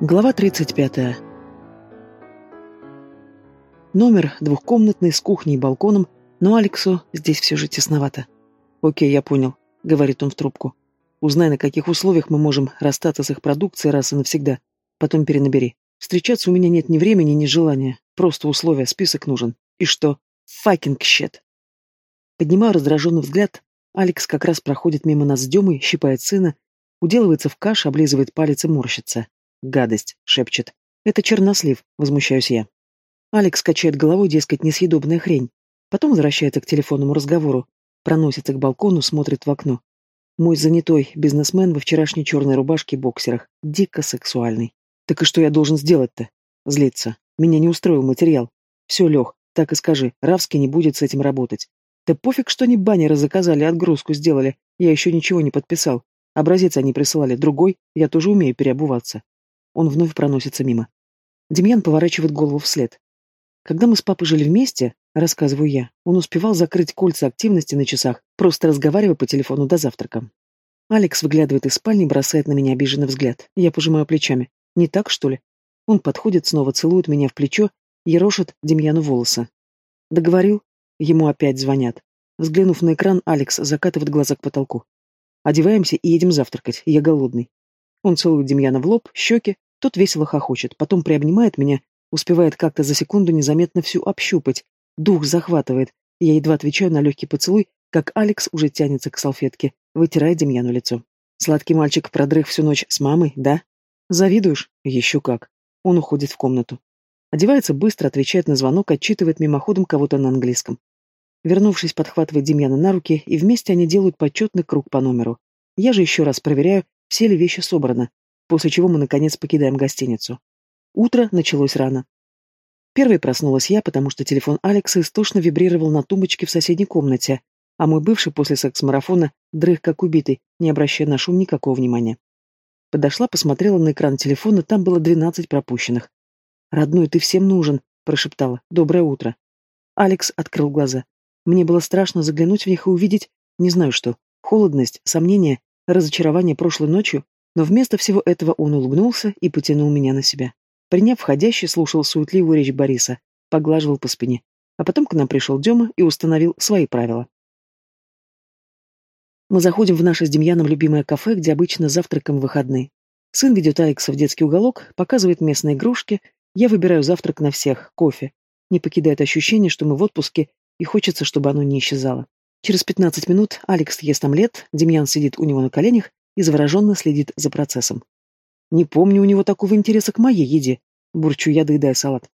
Глава 35. Номер двухкомнатный с кухней и балконом, но Алексу здесь все же тесновато. «Окей, я понял», — говорит он в трубку. «Узнай, на каких условиях мы можем расстаться с их продукцией раз и навсегда. Потом перенабери. Встречаться у меня нет ни времени, ни желания. Просто условия, список нужен. И что? Факинг щет». Поднимаю раздраженный взгляд. Алекс как раз проходит мимо нас с Демой, щипает сына, уделывается в каш, облизывает палец и морщится. «Гадость», — шепчет. «Это чернослив», — возмущаюсь я. Алекс качает головой, дескать, несъедобная хрень. Потом возвращается к телефонному разговору, проносится к балкону, смотрит в окно. Мой занятой бизнесмен во вчерашней черной рубашке и боксерах. Дико сексуальный. Так и что я должен сделать-то? Злиться. Меня не устроил материал. Все, Лех, так и скажи, Равский не будет с этим работать. Да пофиг, что они баннеры заказали, отгрузку сделали. Я еще ничего не подписал. Образец они присылали, другой, я тоже умею переобуваться. Он вновь проносится мимо. Демьян поворачивает голову вслед. Когда мы с папой жили вместе, рассказываю я, он успевал закрыть кольца активности на часах, просто разговаривая по телефону до завтрака. Алекс выглядывает из спальни и бросает на меня обиженный взгляд. Я пожимаю плечами. Не так, что ли? Он подходит, снова целует меня в плечо и рошит Демьяну волосы. Договорил? Ему опять звонят. Взглянув на экран, Алекс закатывает глаза к потолку. Одеваемся и едем завтракать, я голодный. Он целует Демьяна в лоб, щеки, тот весело хохочет, потом приобнимает меня, успевает как-то за секунду незаметно всю общупать. Дух захватывает. Я едва отвечаю на легкий поцелуй, как Алекс уже тянется к салфетке, вытирая Демьяну лицо. Сладкий мальчик продрых всю ночь с мамой, да? Завидуешь? Еще как. Он уходит в комнату. Одевается быстро, отвечает на звонок, отчитывает мимоходом кого-то на английском. Вернувшись, подхватывает Демьяна на руки, и вместе они делают почетный круг по номеру. Я же еще раз проверяю, все ли вещи собраны, после чего мы, наконец, покидаем гостиницу. Утро началось рано. Первой проснулась я, потому что телефон Алекса истошно вибрировал на тумбочке в соседней комнате, а мой бывший после секс-марафона дрых как убитый, не обращая на шум никакого внимания. Подошла, посмотрела на экран телефона, там было двенадцать пропущенных. «Родной, ты всем нужен», — прошептала. «Доброе утро». Алекс открыл глаза. Мне было страшно заглянуть в них и увидеть, не знаю что, холодность, сомнение разочарование прошлой ночью, но вместо всего этого он улыбнулся и потянул меня на себя. Приняв входящий, слушал суетливую речь Бориса, поглаживал по спине. А потом к нам пришел Дема и установил свои правила. Мы заходим в наше с Демьяном любимое кафе, где обычно завтракаем выходные. Сын ведет Алекса в детский уголок, показывает местные игрушки. Я выбираю завтрак на всех, кофе. Не покидает ощущение, что мы в отпуске, и хочется, чтобы оно не исчезало. Через 15 минут Алекс ест омлет, Демьян сидит у него на коленях и завороженно следит за процессом. «Не помню у него такого интереса к моей еде», — бурчу я, доедая салат.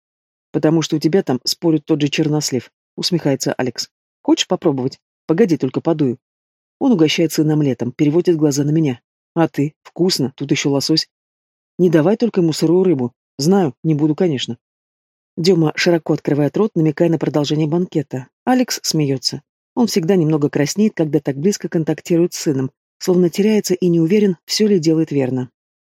«Потому что у тебя там спорит тот же чернослив», — усмехается Алекс. «Хочешь попробовать? Погоди, только подую». Он угощает сына омлетом, переводит глаза на меня. «А ты? Вкусно, тут еще лосось». «Не давай только ему сырую рыбу. Знаю, не буду, конечно». Дема широко открывает рот, намекая на продолжение банкета. Алекс смеется. Он всегда немного краснеет, когда так близко контактирует с сыном, словно теряется и не уверен, все ли делает верно.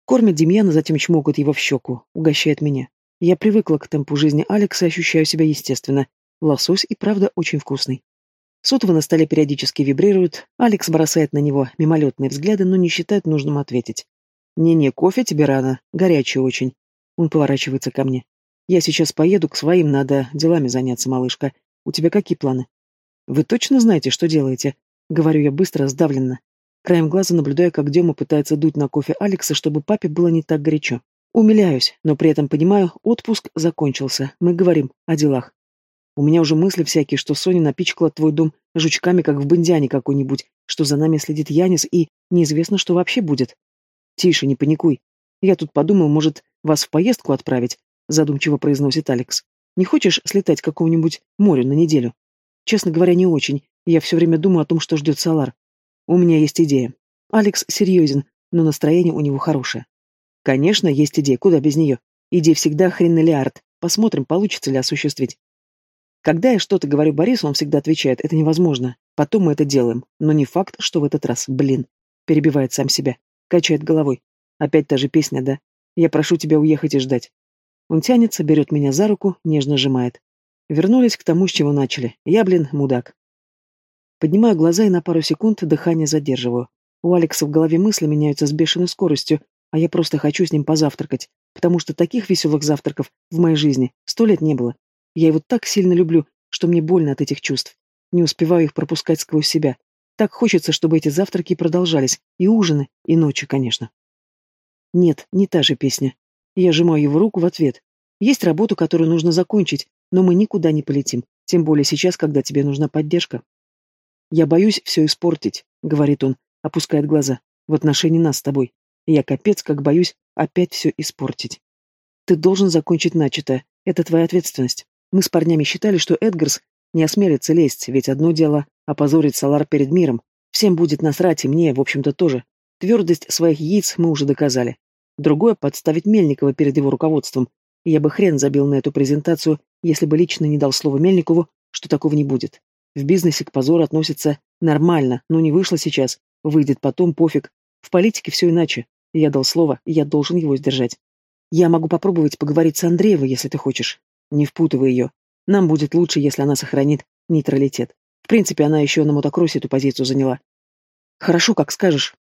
Кормит Демьяна, затем чмокает его в щеку, угощает меня. Я привыкла к темпу жизни Алекса и ощущаю себя естественно. Лосось и правда очень вкусный. Сотовый на столе периодически вибрирует, Алекс бросает на него мимолетные взгляды, но не считает нужным ответить. «Не-не, кофе тебе рано, горячий очень». Он поворачивается ко мне. «Я сейчас поеду к своим, надо делами заняться, малышка. У тебя какие планы?» «Вы точно знаете, что делаете?» — говорю я быстро, сдавленно. Краем глаза наблюдаю, как Дема пытается дуть на кофе Алекса, чтобы папе было не так горячо. Умиляюсь, но при этом понимаю, отпуск закончился. Мы говорим о делах. У меня уже мысли всякие, что Соня напичкала твой дом жучками, как в бандиане какой-нибудь, что за нами следит Янис, и неизвестно, что вообще будет. Тише, не паникуй. Я тут подумал, может, вас в поездку отправить, задумчиво произносит Алекс. Не хочешь слетать к какому-нибудь морю на неделю? Честно говоря, не очень. Я все время думаю о том, что ждет Салар. У меня есть идея. Алекс серьезен, но настроение у него хорошее. Конечно, есть идея, куда без нее. Идея всегда хренелиард. Посмотрим, получится ли осуществить. Когда я что-то говорю Борису, он всегда отвечает, это невозможно. Потом мы это делаем. Но не факт, что в этот раз, блин. Перебивает сам себя. Качает головой. Опять та же песня, да? Я прошу тебя уехать и ждать. Он тянется, берет меня за руку, нежно сжимает. Вернулись к тому, с чего начали. Я, блин, мудак. Поднимаю глаза и на пару секунд дыхание задерживаю. У Алекса в голове мысли меняются с бешеной скоростью, а я просто хочу с ним позавтракать. потому что таких веселых завтраков в моей жизни сто лет не было. Я его так сильно люблю, что мне больно от этих чувств. Не успеваю их пропускать сквозь себя. Так хочется, чтобы эти завтраки продолжались, и ужины, и ночи, конечно. Нет, не та же песня. Я сжимаю его руку в ответ. Есть работу, которую нужно закончить, но мы никуда не полетим, тем более сейчас, когда тебе нужна поддержка. Я боюсь все испортить, говорит он, опускает глаза, в отношении нас с тобой. Я капец как боюсь опять все испортить. Ты должен закончить начатое, это твоя ответственность. Мы с парнями считали, что Эдгарс не осмелится лезть, ведь одно дело — опозорить Салар перед миром. Всем будет насрать, и мне, в общем-то, тоже. Твердость своих яиц мы уже доказали. Другое — подставить Мельникова перед его руководством. я бы хрен забил на эту презентацию, если бы лично не дал слово Мельникову, что такого не будет. В бизнесе к позору относятся нормально, но не вышло сейчас. Выйдет потом, пофиг. В политике все иначе. Я дал слово, я должен его сдержать. Я могу попробовать поговорить с Андреевой, если ты хочешь. Не впутывай ее. Нам будет лучше, если она сохранит нейтралитет. В принципе, она еще на мотокроссе эту позицию заняла. Хорошо, как скажешь.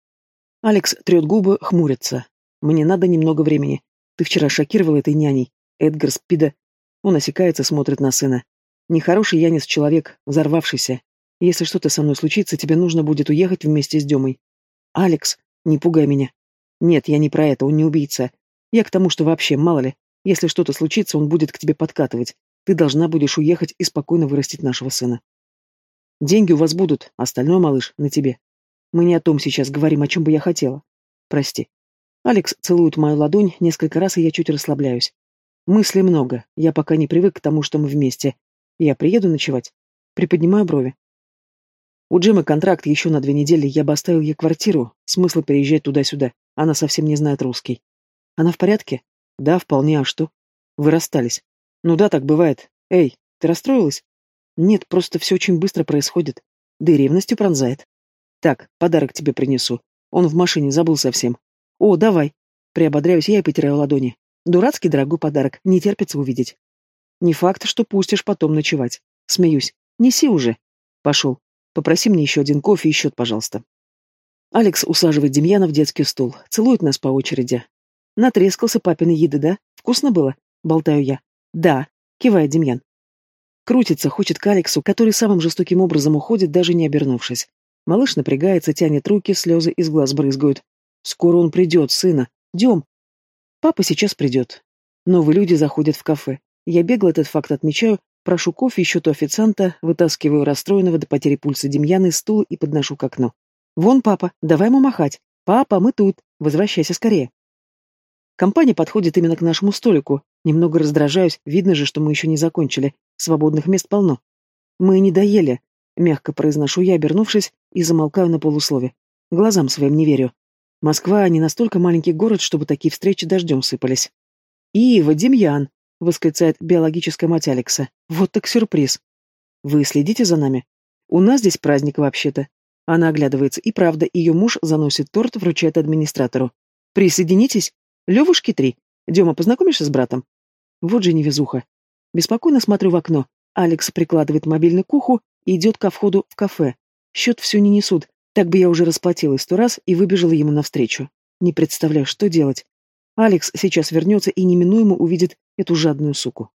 Алекс трет губы, хмурится. Мне надо немного времени. Ты вчера шокировал этой няней. Эдгар Спида. Он осекается, смотрит на сына. Нехороший Янис человек, взорвавшийся. Если что-то со мной случится, тебе нужно будет уехать вместе с Демой. Алекс, не пугай меня. Нет, я не про это, он не убийца. Я к тому, что вообще, мало ли, если что-то случится, он будет к тебе подкатывать. Ты должна будешь уехать и спокойно вырастить нашего сына. Деньги у вас будут, остальное, малыш, на тебе. Мы не о том сейчас говорим, о чем бы я хотела. Прости. Алекс целует мою ладонь несколько раз, и я чуть расслабляюсь. Мыслей много. Я пока не привык к тому, что мы вместе. Я приеду ночевать. Приподнимаю брови. У Джимы контракт еще на две недели, я бы оставил ей квартиру. Смысла переезжать туда-сюда. Она совсем не знает русский. Она в порядке? Да, вполне, а что? Вы расстались. Ну да, так бывает. Эй, ты расстроилась? Нет, просто все очень быстро происходит. Да и ревностью пронзает. Так, подарок тебе принесу. Он в машине забыл совсем. «О, давай!» Приободряюсь я и потеряю ладони. Дурацкий дорогой подарок, не терпится увидеть. Не факт, что пустишь потом ночевать. Смеюсь. Неси уже. Пошел. Попроси мне еще один кофе и счет, пожалуйста. Алекс усаживает Демьяна в детский стул, целует нас по очереди. Натрескался папиной еды, да? Вкусно было? Болтаю я. Да, кивает Демьян. Крутится, хочет к Алексу, который самым жестоким образом уходит, даже не обернувшись. Малыш напрягается, тянет руки, слезы из глаз брызгают. Скоро он придет, сына. Дем. Папа сейчас придет. Новые люди заходят в кафе. Я бегло этот факт отмечаю, прошу кофе счет у официанта, вытаскиваю расстроенного до потери пульса Демьяна из стула и подношу к окну. «Вон, папа, давай ему махать. Папа, мы тут. Возвращайся скорее». Компания подходит именно к нашему столику. Немного раздражаюсь, видно же, что мы еще не закончили. Свободных мест полно. «Мы не доели», — мягко произношу я, обернувшись, и замолкаю на полуслове. Глазам своим не верю. Москва не настолько маленький город, чтобы такие встречи дождем сыпались. «Ива, Демьян!» — восклицает биологическая мать Алекса. «Вот так сюрприз!» «Вы следите за нами?» «У нас здесь праздник вообще-то». Она оглядывается, и правда, ее муж заносит торт, вручает администратору. «Присоединитесь? Левушки три. Дема, познакомишься с братом?» Вот же невезуха. Беспокойно смотрю в окно. Алекс прикладывает мобильный к уху и идет ко входу в кафе. Счет все не несут, так бы я уже расплатилась сто раз и выбежала ему навстречу. Не представляю, что делать. Алекс сейчас вернется и неминуемо увидит эту жадную суку.